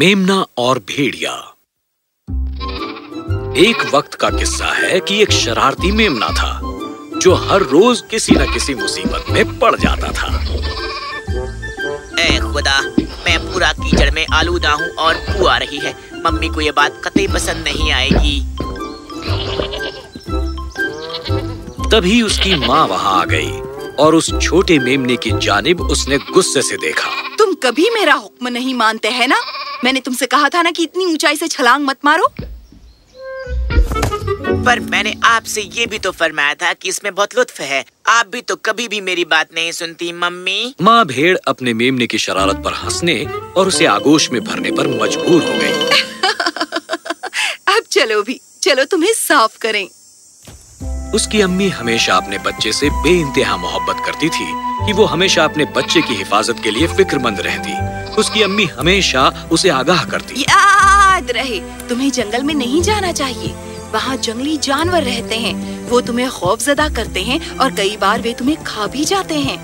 मेमना और भेड़िया। एक वक्त का किस्सा है कि एक शरारती मेमना था जो हर रोज किसी न किसी मुसीबत में पड़ जाता था। ए खुदा मैं पूरा कीचड़ में आलूदा हूँ और बू आ रही है। मम्मी को ये बात कतई पसंद नहीं आएगी। तभी उसकी माँ वहाँ आ गई और उस छोटे मेमने की जानिब उसने गुस्से से देखा। तुम कभी मेरा हुक्म नहीं मानते हैं ना? मैंने तुमसे कहा था ना कि इतनी ऊंचाई से छलांग मत मारो। पर मैंने आपसे ये भी तो फरमाया था कि इसमें बहुत लुत्फ है। आप भी तो कभी भी मेरी बात नहीं सुनती मम्मी। माँ भेड़ अपने मेमने की शरारत पर हंसने और उसे आगोश में भरने पर मजबूर हो गई। अब चलो भी चलो तुम्हें साफ़ करें। उसकी अम्मी हमेशा अपने बच्चे से बेइंतहा मोहब्बत करती थी कि वो हमेशा अपने बच्चे की हिफाजत के लिए फिक्रमंद रहती। उसकी अम्मी हमेशा उसे आगाह करती। याद रहे तुम्हें जंगल में नहीं जाना चाहिए। वहाँ जंगली जानवर रहते हैं। वो तुम्हें खौफजदा करते हैं और कई बार वे तुम्हें खा भी जाते हैं।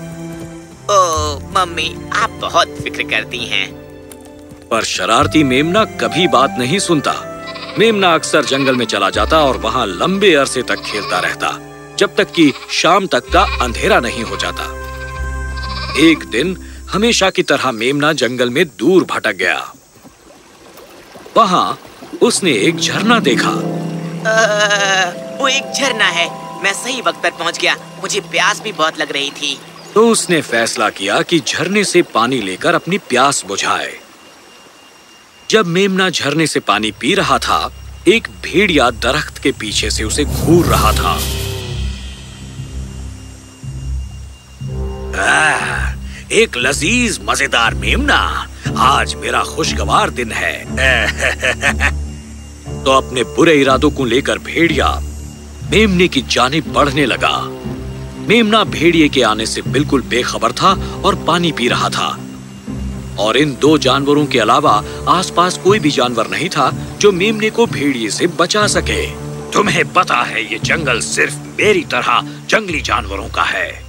ओ मम्मी आप बहुत फ़िक्र करती हैं। पर शरारती मेमना कभी बात नहीं सुनता। मेमना अक्सर जंगल में चला जाता और वहाँ लंबे अरसे तक खेलता रहता जब तक कि शाम तक का अंधेरा नहीं हो जाता। एक दिन हमेशा की तरह मेमना जंगल में दूर भटक गया। वहाँ उसने एक झरना देखा। आ, वो एक झरना है। मैं सही वक्त पर पहुँच गया। मुझे प्यास भी बहुत लग रही थी। तो उसने फैसला किया कि झरने से पानी लेकर अपनी प्यास बुझाए। जब मेमना झरने से पानी पी रहा था एक भेड़िया दरख्त के पीछे से उसे घूर रहा था। आह, एक लजीज मज़ेदार मेमना आज मेरा खुशगवार दिन है। तो अपने बुरे इरादों को लेकर भेड़िया मेमने की जानिब बढ़ने लगा। मेमना भेड़िए के आने से बिल्कुल बेखबर था और पानी पी रहा था। और इन दो जानवरों के अलावा आसपास कोई भी जानवर नहीं था जो मेमने को भेड़िए से बचा सके। तुम्हें पता है, ये जंगल सिर्फ़ मेरी तरह जंगली जानवरों का है।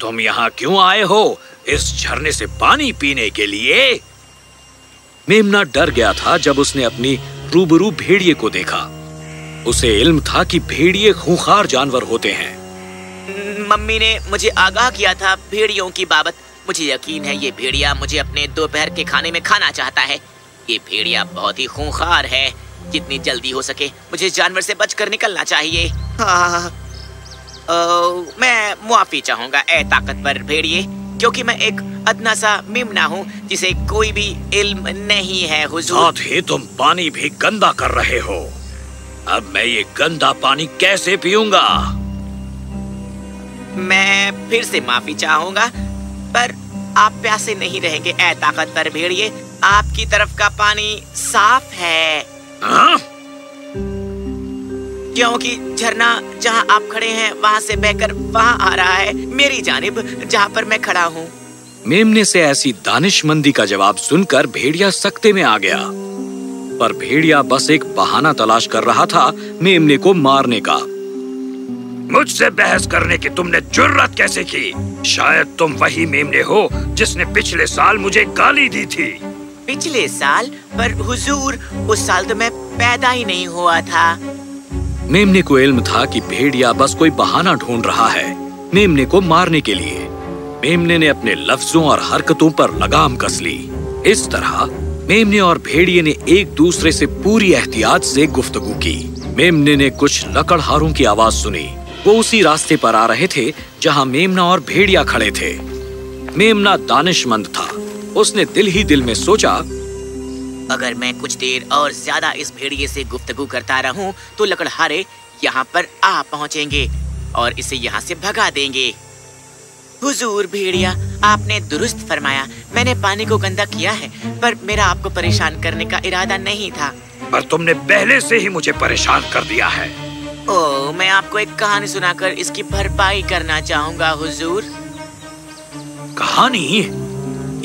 तुम यहाँ क्यों आए हो इस झरने से पानी पीने के लिए? मेमना डर गया था जब उसने अपनी रूबरू भेड़िए को देखा। उसे इल्म था कि भेड़िए खूंखार जानवर होते हैं। मम्मी ने मुझे आगाह किया था भेड़ियों की बाबत। मुझे यकीन है ये भेड़िया मुझे अपने दोपहर के खाने में खाना चाहता है। ये भेड़िया बहुत ही खूंखार है। जितनी जल्दी हो सके मुझे जानवर से बचकर निकलना चाहिए। हाँ, ओ, मैं मुआफी चाहूँगा ए ताकतवर भेड़िए क्योंकि मैं एक अदना सा मिमना हूँ जिसे कोई भी इल्म नहीं है हुजूर। साथ ही तुम पानी भी गंदा कर रहे हो। अब मैं ये गंदा पानी कैसे पीऊँगा? मैं फिर से माफ़ी चाहूँगा पर आप प्यासे नहीं रहेंगे। ए ताकतवर भेड़िए आपकी तरफ़ का पानी साफ़ है। हाँ? क्योंकि झरना जहाँ आप खड़े हैं वहाँ से बहकर वहाँ आ रहा है। मेरी जानिब जहाँ पर मैं खड़ा हूँ। मेमने से ऐसी दानिशमंदी का जवाब सुनकर भेड़िया सख्ते में आ गया। पर भेड़िया बस एक बहाना तलाश कर रहा था मेमने को मारने का। मुझसे बहस करने की तुमने जुर्रत कैसे की? शायद तुम वही मेमने हो जिसने पिछले साल मुझे गाली दी थी। पिछले साल? पर हुजूर उस साल तो मैं पैदा ही नहीं हुआ था। मेमने को इल्म था कि भेड़िया बस कोई बहाना ढूंढ रहा है मेमने को मारने के लिए। मेमने ने अपने लफ्जों और हरकतों पर लगाम कस ली। इस तरह मेमने और भेड़िए ने एक दूसरे से पूरी एहतियात से गुफ्तगू की। मेमने ने कुछ लकड़हारों की आवाज़ सुनी। वो उसी रास्ते पर आ रहे थे, जहाँ मेमना और भेड़िया खड़े थे। मेमना दानिशमंद था। उसने दिल ही दिल में सोचा, अगर मैं कुछ देर और ज़्यादा इस भेड़िए से गुफ्तगू करता रहूँ तो लकड़हारे यहाँ पर आ पहुँचेंगे और इसे यहाँ से भगा देंगे। हुजूर भेड़िया, आपने दुरुस्त फरमाया, मैंने पानी को गंदा किया है, पर मेरा आपको परेशान करने का इरादा नहीं था। पर तुमने पहले से ही मुझे परेशान कर दिया है। ओ मैं आपको एक कहानी सुनाकर इसकी भरपाई करना चाहूँगा हुजूर। कहानी?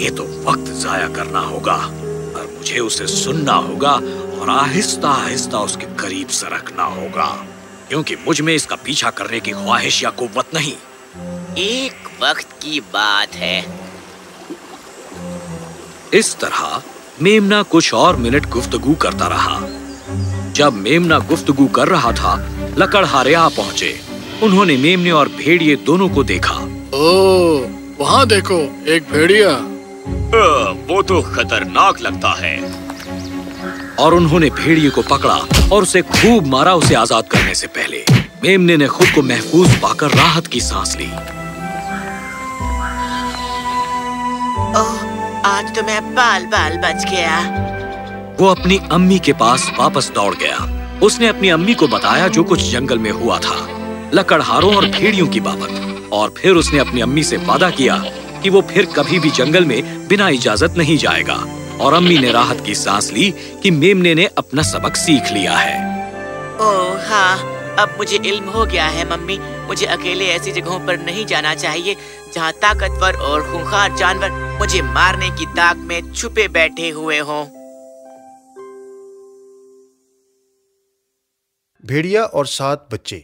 ये तो वक्त जाया करना होगा और मुझे उसे सुनना होगा और आहिस्ता आहिस्ता उसके करीब सरकना होगा क्योंकि मुझमें इसका पीछा करने की ख्वाहिश या कुव्वत नहीं। एक वक्त की बात है। इस तरह मेमना कुछ और मिनट गुफ्तगू करता रहा। जब मेमना गुफ्तगू कर रहा था लकड़हारे आ पहुँचे। उन्होंने मेमने और भेड़िए दोनों को देखा। ओ, वहाँ देखो एक भेड़िया। वो तो खतरनाक लगता है। और उन्होंने भेड़िए को पकड़ा और उसे खूब मारा उसे आज़ाद करने से पहले। मेमने ने खुद को महफूज पाकर राहत की सांस ली। ओह, आज तो मैं बाल बाल बच गया। वो अपनी अम्मी के पास वापस दौड़ गया। उसने अपनी अम्मी को बताया जो कुछ जंगल में हुआ था, लकड़हारों और भेड़ियों की बाबत। और फिर उसने अपनी अम्मी से वादा किया कि वो फिर कभी भी जंगल में बिना इजाज़त नहीं जाएगा। और अम्मी ने राहत की सांस ली कि मेमने ने अपना सबक सीख लिया है। ओह हाँ अब मुझे इल्म हो गया है, मम्मी। मुझे अकेले ऐसी जगहों पर नहीं जाना चाहिए, जहाँ ताकतवर और खूंखार जानवर मुझे मारने की ताक में छुपे बैठे हुए हों। भेड़िया और सात बच्चे।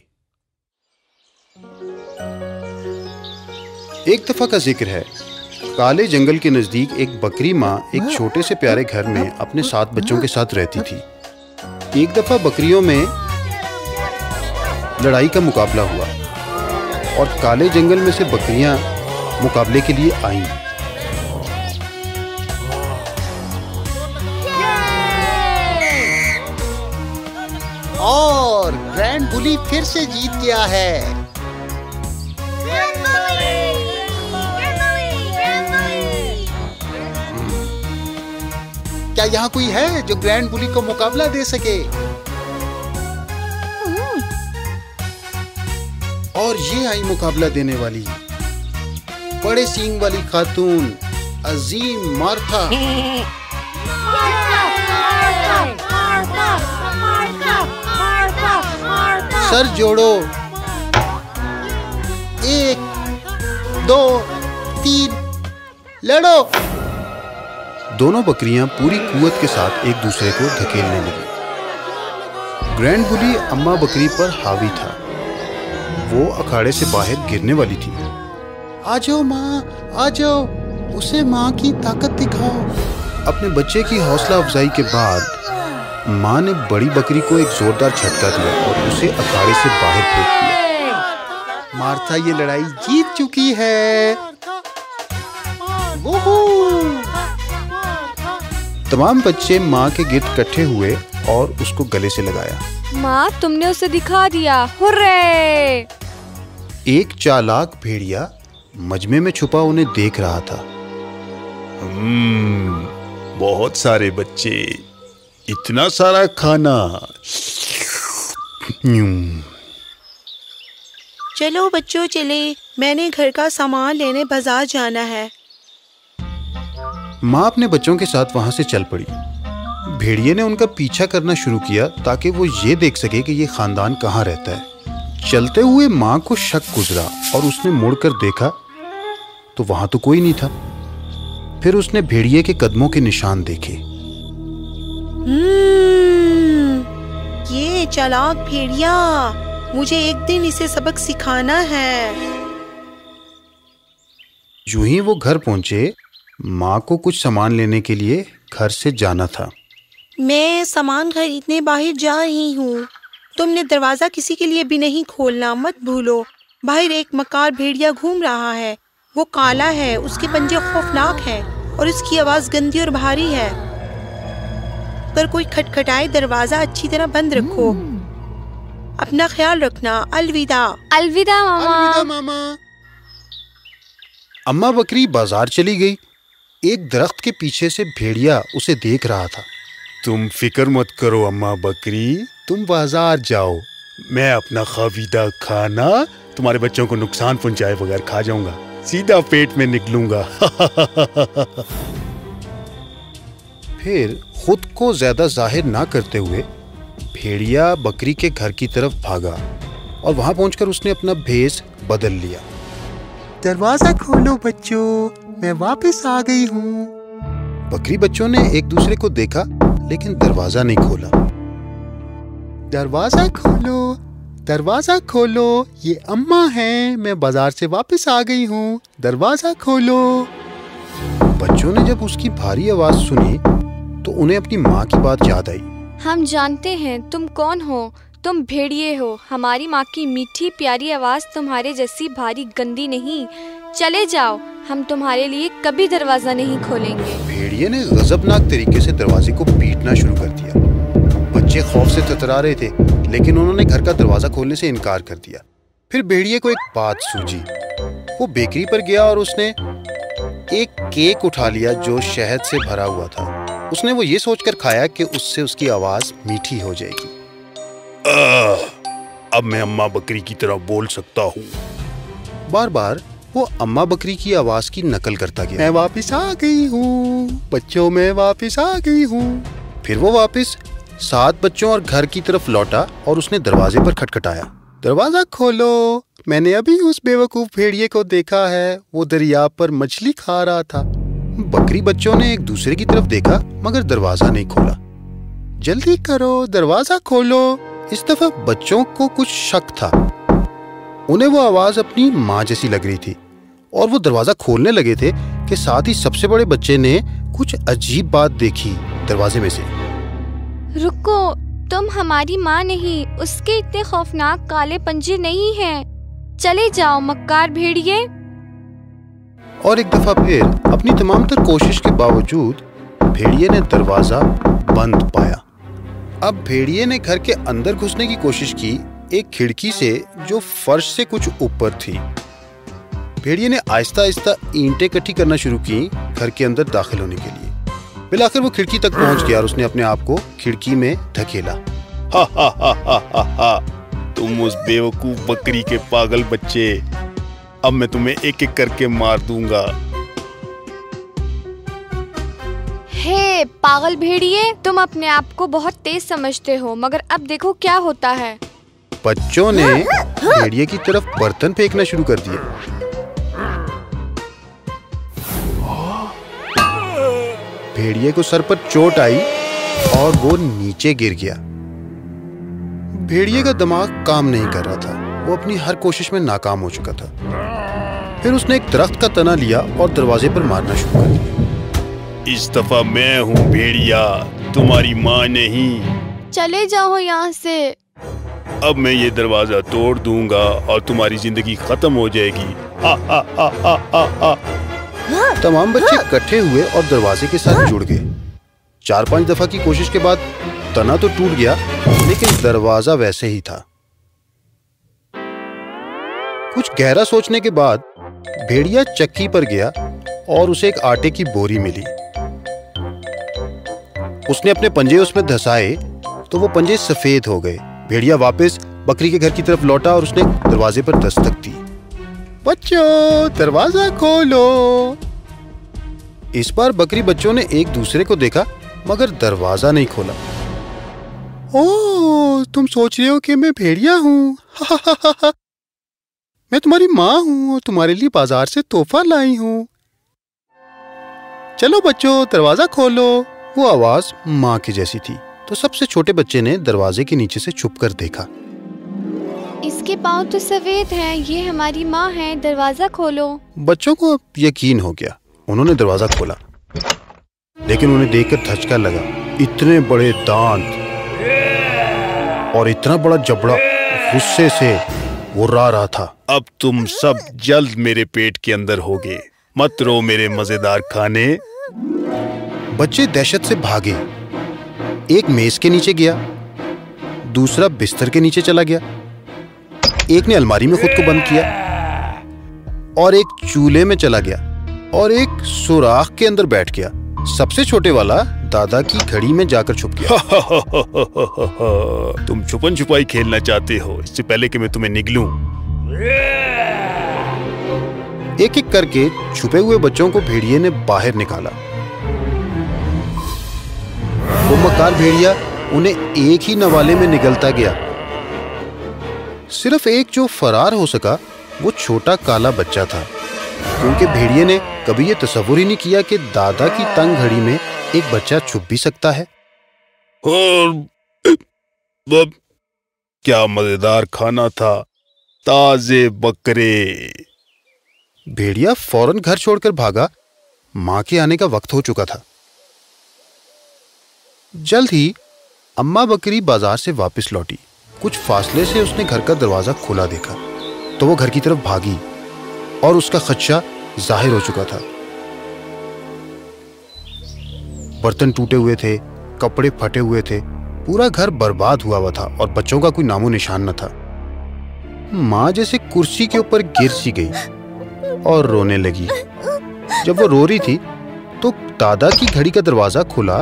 एक दफ़ा का ज़िक्र है। काले जंगल के नज़दीक एक बकरी माँ एक छोटे से प्यारे घर में अपने सात बच्चों के साथ रहती थी। एक दफ़ा बकरियों में लड़ाई का मुकाबला हुआ और काले जंगल में से बकरियाँ मुकाबले के लिए आईं। ग्रैंड बुली फिर से जीत गया है। क्या यहाँ कोई है जो ग्रैंड बुली को मुकाबला दे सके? और ये आई मुकाबला देने वाली। बड़े सींग वाली खातून, अजीम मार्था। सर जोड़ो। एक दो तीन लड़ो। दोनों बकरियाँ पूरी कुवत के साथ एक दूसरे को धकेलने लगी। ग्रैंड बुली अम्मा बकरी पर हावी था। वो अखाड़े से बाहर गिरने वाली थी। आ जाओ माँ आ जाओ। उसे माँ की ताकत दिखाओ। अपने बच्चे की हौसला अफजाई के बाद माँ ने बड़ी बकरी को एक जोरदार झटका दिया और उसे अखाड़े से बाहर फेंक दिया। मार्था ये लड़ाई जीत चुकी है। तमाम बच्चे माँ के गिर्द इकट्ठे हुए और उसको गले से लगाया। माँ तुमने उसे दिखा दिया। हुर्रे! एक चालाक भेड़िया मजमे में छुपा उन्हें देख रहा था। हम्म, बहुत सारे बच्चे। इतना सारा खाना। चलो बच्चों चले। मैंने घर का सामान लेने बाज़ार जाना है। माँ अपने बच्चों के साथ वहाँ से चल पड़ी। भेड़िए ने उनका पीछा करना शुरू किया ताकि वो ये देख सके कि ये खानदान कहाँ रहता है। चलते हुए माँ को शक गुजरा और उसने मुड़कर देखा तो वहाँ तो कोई नहीं था। फिर उसने भेड़िए के कदमों के निशान देखे। ये चालाक भेड़िया मुझे एक दिन इसे सबक सिखाना है। यूँ ही वो घर पहुँचे माँ को कुछ सामान लेने के लिए घर से जाना था। मैं सामान खरीदने बाहर जा रही हूँ। तुमने दरवाज़ा किसी के लिए भी नहीं खोलना मत भूलो। बाहर एक मकार भेड़िया घूम रहा है। वो काला है उसके पंजे खौफनाक हैं और उसकी आवाज़ गंदी और भारी है। अगर कोई खटखटाए दरवाज़ा अच्छी तरह बंद रखो। अपना ख्याल रखना। अलविदा। अलविदा मामा। अलविदा मामा। अम्मा बकरी बाज़ार चली गई। एक दरख्त के पीछे से भेड़िया उसे देख रहा था। तुम फ़िक्र मत करो अम्मा बकरी। तुम बाज़ार जाओ। मैं अपना खाविदा खाना तुम्हारे बच्चों को नुकसान पहुँचाए बगैर खा जाऊँगा। सीधा पेट में निकलूँगा। फिर खुद को ज़्यादा ज़ाहिर ना करते हुए भेड़िया बकरी के घर की तरफ़ भागा और वहाँ पहुंचकर उसने अपना भेस बदल लिया। दरवाज़ा खोलो बच्चों मैं वापस आ गई हूँ। बकरी बच्चों ने एक दूसरे को देखा लेकिन दरवाज़ा नहीं खोला। दरवाज़ा खोलो दरवाज़ा खोलो ये अम्मा हैं मैं बाज़ार से वापस आ गई हूँ दरवाज़ा खोलो। बच्चों ने जब उसकी भारी आवाज़ सुनी तो उन्हें अपनी माँ की बात याद आई। हम जानते हैं तुम कौन हो। तुम भेड़िए हो। हमारी माँ की मीठी प्यारी आवाज़ तुम्हारे जैसी भारी गंदी नहीं। चले जाओ। हम तुम्हारे लिए कभी दरवाज़ा नहीं खोलेंगे। भेड़िए ने गजबनाक तरीके से दरवाजे को पीटना शुरू कर दिया। बच्चे खौफ से ततरा रहे थे लेकिन उन्होंने घर का दरवाज़ा खोलने से इनकार कर दिया। फिर भेड़िए को एक बात सूझी। वो बेकरी पर गया और उसने एक केक उठा लिया जो शहद से भरा हुआ था। उसने वो ये सोचकर खाया कि उससे उसकी आवाज़ मीठी हो जाएगी। आह, अब मैं अम्मा बकरी की तरह बोल सकता हूँ। बार बार वो अम्मा बकरी की आवाज़ की नकल करता गया। मैं वापस आ गई हूँ। बच्चों में वापस आ गई हूँ। फिर वो वापस सात बच्चों और घर की तरफ़ लौटा और उसने दरवाजे पर खटखटाया। दरवाज़ा खोलो। मैंने अभी उस बेवकूफ़ भेड़िए को देखा है। वो दरिया पर मछली खा रहा था। बकरी बच्चों ने एक दूसरे की तरफ़ देखा, मगर दरवाज़ा नहीं खोला। जल्दी करो, दरवाज़ा खोलो। इस दफ़ा बच्चों को कुछ शक था। उन्हें वो आवाज़ अपनी माँ जैसी लग रही थी, और वो दरवाज़ा खोलने लगे थे कि साथ ही सबसे बड़े बच्चे ने कुछ अजीब बात देखी दरवाजे में से। रुको, तुम हमारी माँ नहीं, उसके इतने खौफनाक काले पंजे नहीं हैं। चले जाओ, मक्कार भेड़िए। और एक दफ़ा फिर अपनी तमाम तर कोशिश के बावजूद भेड़िए ने दरवाज़ा बंद पाया। अब भेड़िए ने घर के अंदर घुसने की कोशिश की, एक खिड़की से जो फर्श से कुछ ऊपर थी। भेड़िए ने आहिस्ता आहिस्ता ईंटें इकट्ठी करना शुरू की घर के अंदर दाखिल होने के लिए। मिलाकर वो खिड़की तक पहुँच गया और उसने अपने आप को खिड़की में धकेला। हा हा हा हा हा हा। तुम उस बेवकूफ़ बकरी के पागल बच्चे। अब मैं तुम्हें एक एक करके मार दूँगा। हे पागल भेड़िए तुम अपने आप को बहुत तेज समझते हो मगर अब देखो क्या होता है। बच्चों ने भेड़िए की तरफ़ बर्तन फेंकना शुरू कर दिया। भेड़िए को सर पर चोट आई और वो नीचे गिर गया। भेड़िए का दिमाग काम नहीं कर रहा था। वो अपनी हर कोशिश में नाकाम हो चुका था। फिर उसने एक दरख्त का तना लिया और दरवाजे पर मारना शुरू कर दिया। इस दफ़ा मैं हूँ भेड़िया तुम्हारी माँ नहीं। चले जाओ यहाँ से। अब मैं ये दरवाज़ा तोड़ दूँगा और तुम्हारी ज़िंदगी खत्म हो जाएगी। हा हा हा हा हा हा। तमाम बच्चे इकट्ठे हुए और दरवाजे के साथ जुड़ गए। चार पाँच दफ़ा की कोशिश के बाद तना तो टूट गया लेकिन दरवाज़ा वैसे ही था। कुछ गहरा सोचने के बाद भेड़िया चक्की पर गया और उसे एक आटे की बोरी मिली। उसने अपने पंजे उसमें धसाए तो वो पंजे सफ़ेद हो गए। भेड़िया वापस बकरी के घर की तरफ़ लौटा और उसने दरवाजे पर दस्तक दी। बच्चों, दरवाज़ा खोलो। इस बार बकरी बच्चों ने एक दूसरे को देखा, मगर दरवाज़ा नहीं खोला। ओ तुम सोच रहे हो कि मैं भेड़िया हूँ? मैं तुम्हारी माँ हूँ और तुम्हारे लिए बाज़ार से तोहफा लाई हूँ। चलो बच्चों दरवाज़ा खोलो। वो आवाज़ माँ की जैसी थी तो सबसे छोटे बच्चे ने दरवाजे के नीचे से छुप कर देखा। इसके पाँव तो सफ़ेद हैं ये हमारी माँ है दरवाज़ा खोलो। बच्चों को अब यकीन हो गया उन्होंने दरवाज़ा खोला। लेकिन उन्हें देखकर धचका लगा इतने बड़े दांत और इतना बड़ा जबड़ा गुस्से से। वो रा रहा था। अब तुम सब जल्द मेरे पेट के अंदर होगे। मत रो मेरे मज़ेदार खाने। बच्चे दहशत से भागे। एक मेज के नीचे गया। दूसरा बिस्तर के नीचे चला गया। एक ने अलमारी में खुद को बंद किया। और एक चूल्हे में चला गया। और एक सुराख के अंदर बैठ गया। सबसे छोटे वाला दादा की घड़ी में जाकर छुप गया। तुम छुपन छुपाई खेलना चाहते हो इससे पहले कि मैं तुम्हें निगलूं। एक एक करके छुपे हुए बच्चों को भेड़िए ने बाहर निकाला। वो मकार भेड़िया उन्हें एक ही नवाले में निकलता गया। सिर्फ़ एक जो फरार हो सका वो छोटा काला बच्चा था। क्योंकि भेड़िए ने कभी ये तस्वुर ही नहीं किया कि दादा की तंग घड़ी में एक बच्चा छुप भी सकता है। और क्या मज़ेदार खाना था ताजे बकरे। भेड़िया फ़ौरन घर छोड़कर भागा माँ के आने का वक्त हो चुका था। जल्द ही अम्मा बकरी बाज़ार से वापस लौटी। कुछ फासले से उसने घर का दरवाज़ा खोला देखा तो वो घर की तरफ़ भागी। और उसका खदशा ज़ाहिर हो चुका था। बर्तन टूटे हुए थे कपड़े फटे हुए थे पूरा घर बर्बाद हुआ हुआ था और बच्चों का कोई नामो निशान न था। माँ जैसे कुर्सी के ऊपर गिर सी गई और रोने लगी। जब वो रो रही थी तो दादा की घड़ी का दरवाज़ा खुला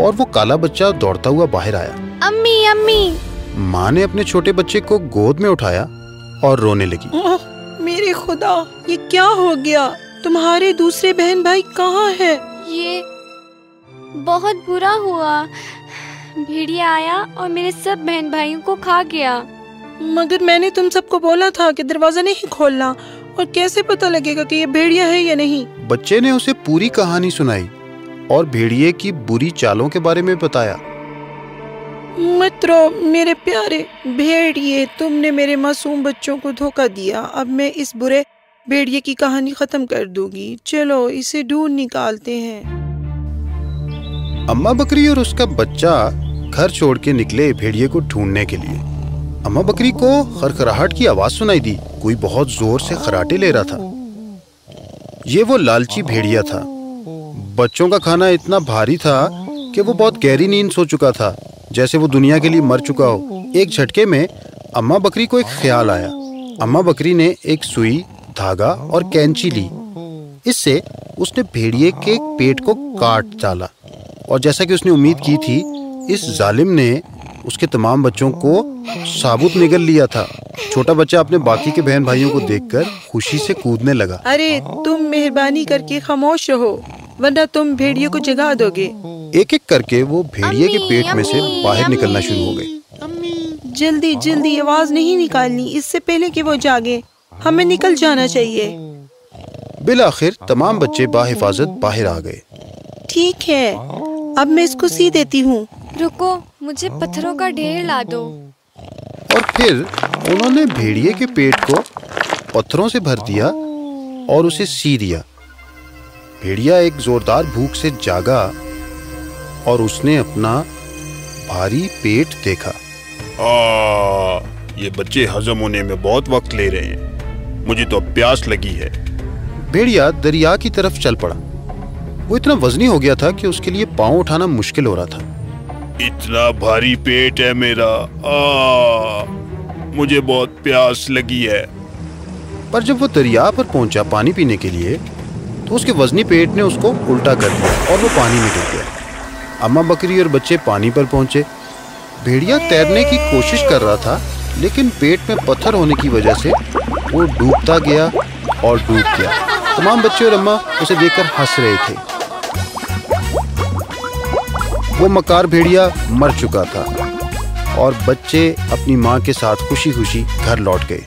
और वो काला बच्चा दौड़ता हुआ बाहर आया। अम्मी अम्मी। माँ ने अपने छोटे बच्चे को गोद में उठाया और रोने लगी। मेरे खुदा ये क्या हो गया? तुम्हारे दूसरे बहन भाई कहाँ है? ये बहुत बुरा हुआ। भेड़िया आया और मेरे सब बहन भाइयों को खा गया। मगर मैंने तुम सबको बोला था कि दरवाज़ा नहीं खोलना और कैसे पता लगेगा कि ये भेड़िया है या नहीं? बच्चे ने उसे पूरी कहानी सुनाई और भेड़िए की बुरी चालों के बारे में बताया। मत रो मेरे प्यारे भेड़िए, तुमने मेरे मासूम बच्चों को धोखा दिया। अब मैं इस बुरे भेड़िए की कहानी खत्म कर दूँगी। चलो, इसे ढूंढ निकालते हैं। अम्मा बकरी और उसका बच्चा घर छोड़ के निकले भेड़िए को ढूँढने के लिए। अम्मा बकरी को खरखराहट की आवाज़ सुनाई दी। कोई बहुत ज़ोर से खराटे ले रहा था। ये वो लालची भेड़िया था। बच्चों का खाना इतना भारी था कि वो बहुत गहरी नींद सो चुका था। जैसे वो दुनिया के लिए मर चुका हो। एक झटके में अम्मा बकरी को एक ख्याल आया। अम्मा बकरी ने एक सुई, धागा और कैंची ली। इससे उसने भेड़िए के पेट को काट डाला। और जैसा कि उसने उम्मीद की थी, इस जालिम ने उसके तमाम बच्चों को साबुत निगल लिया था। छोटा बच्चा अपने बाकी के बहन भाइयों को देखकर खुशी से कूदने लगा। अरे, तुम मेहरबानी करके खामोश रहो, वरना तुम भेड़ियों को जगा दोगे। एक एक करके वो भेड़िए के पेट में से बाहर निकलना शुरू हो गए। जल्दी जल्दी आवाज़ नहीं निकालनी। इससे पहले कि वो जागे हमें निकल जाना चाहिए। बिल आखिर तमाम बच्चे बाहिफाजत बाहर आ गए। ठीक है अब मैं इसको सी देती हूँ। रुको मुझे पत्थरों का ढेर ला दो। और फिर उन्होंने भेड़िए के पेट को पत्थरों से भर दिया और उसे सी दिया। भेड़िया एक जोरदार भूख से जागा। और उसने अपना भारी पेट देखा। आ, ये बच्चे हजम होने में बहुत वक्त ले रहे हैं। मुझे तो अब प्यास लगी है। भेड़िया दरिया की तरफ़ चल पड़ा। वो इतना वजनी हो गया था कि उसके लिए पाँव उठाना मुश्किल हो रहा था। इतना भारी पेट है मेरा। आ, मुझे बहुत प्यास लगी है। पर जब वो दरिया पर पहुँचा पानी पीने के लिए तो उसके वजनी पेट ने उसको उल्टा कर दिया और वो पानी में गिर गया। अम्मा बकरी और बच्चे पानी पर पहुँचे। भेड़िया तैरने की कोशिश कर रहा था, लेकिन पेट में पत्थर होने की वजह से वो डूबता गया और डूब गया। तमाम बच्चे और अम्मा उसे देखकर हंस रहे थे। वो मकार भेड़िया मर चुका था और बच्चे अपनी माँ के साथ खुशी खुशी घर लौट गए।